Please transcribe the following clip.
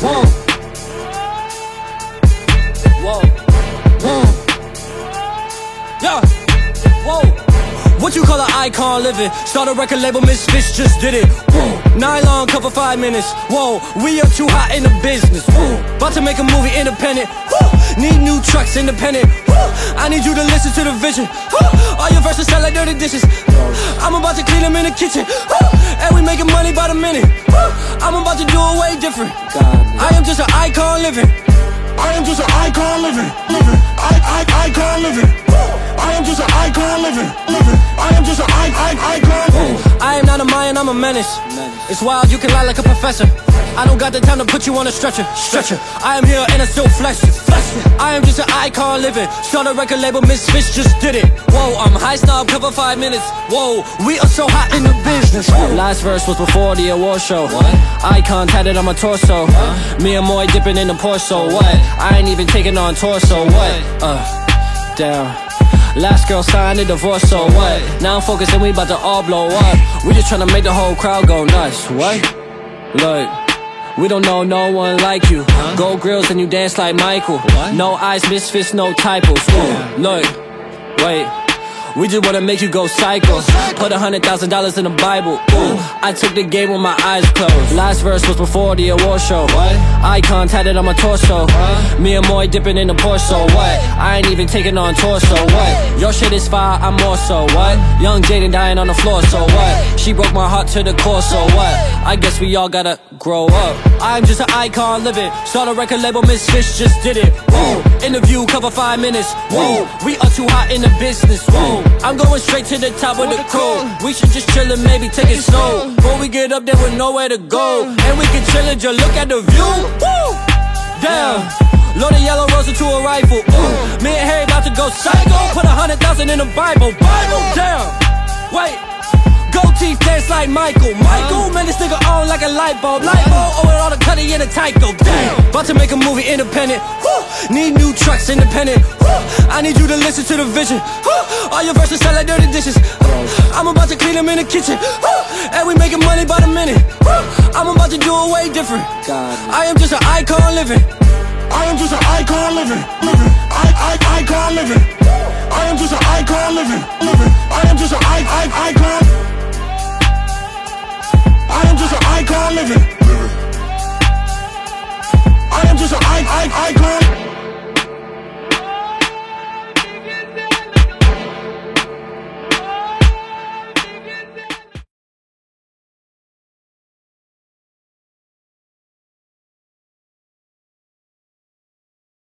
Whoa. Whoa. Whoa. Yeah. Whoa. What you call an icon living? Start a record label, miss Misfits just did it. Woo. Nylon cover five minutes. Whoa, we are too hot in the business. Woo. About to make a movie independent. Woo. Need new trucks independent. Whoa. I need you to listen to the vision. Whoa. All your verses sound like dirty dishes. I'm about to clean them in the kitchen. Whoa. And we making money by the minute. Whoa. I'm about to do it way different. I am just an icon living. I am just an icon living, living. I, I, icon living. I am just an icon living, living. I am just an icon. I am not a Mayan, I'm a menace. It's wild, you can lie like a professor. I don't got the time to put you on a stretcher, stretcher. I am here and I still flesh it. I am just an icon living. Start a record label, Misfits just did it. Whoa, I'm high snob, cover five minutes. Whoa, we are so hot in the business. Last verse was before the award show. What? Icon tatted on my torso. Me and Moy dipping in the Porto. What? I ain't even taking on torso. What? Uh, down. Last girl signed a divorce, so what? Now I'm focused and we about to all blow up. We just tryna make the whole crowd go nuts. What? Look. We don't know no one like you. Gold grills and you dance like Michael. No eyes, misfits, no typos. Ooh, look, wait. We just wanna make you go psycho. Put a hundred thousand dollars in the Bible. Ooh, I took the game with my eyes closed. Last verse was before the award show. What? Icon tatted on my torso. Me and Moy dipping in the Porsche. What? I ain't even taking on torso. What? Your shit is fire, I'm more so. What? Young Jaden dying on the floor. So what? She broke my heart to the core. So what? I guess we all gotta grow up. I'm just an icon living. Start a record label, Miss Fish just did it. Whoa. Interview cover five minutes. Whoa. We are too hot in the business. Whoa. I'm going straight to the top of the crew. We should just chill and maybe take it slow. Before we get up there with nowhere to go. Mm. And we can chill and just look at the view. Woo! Damn. Load a yellow rose into a rifle. Ooh. Mm. Me and Harry about to go psycho. Put a hundred thousand in the Bible. Bible. Damn. Wait. Gold teeth dance like Michael. Michael, uh-huh. man, this nigga on like a light bulb. Light bulb, oh, all the cutty in the Tyco. Damn. About to make a movie independent. Woo. Need new trucks independent. Woo. I need you to listen to the vision. Woo. All your verses sound like dirty dishes. I'm about to clean them in the kitchen. And we making money by the minute. I'm about to do it way different. I am just an icon living. I am just an icon living, living. I, I, icon living. I am just an icon living, living. I I.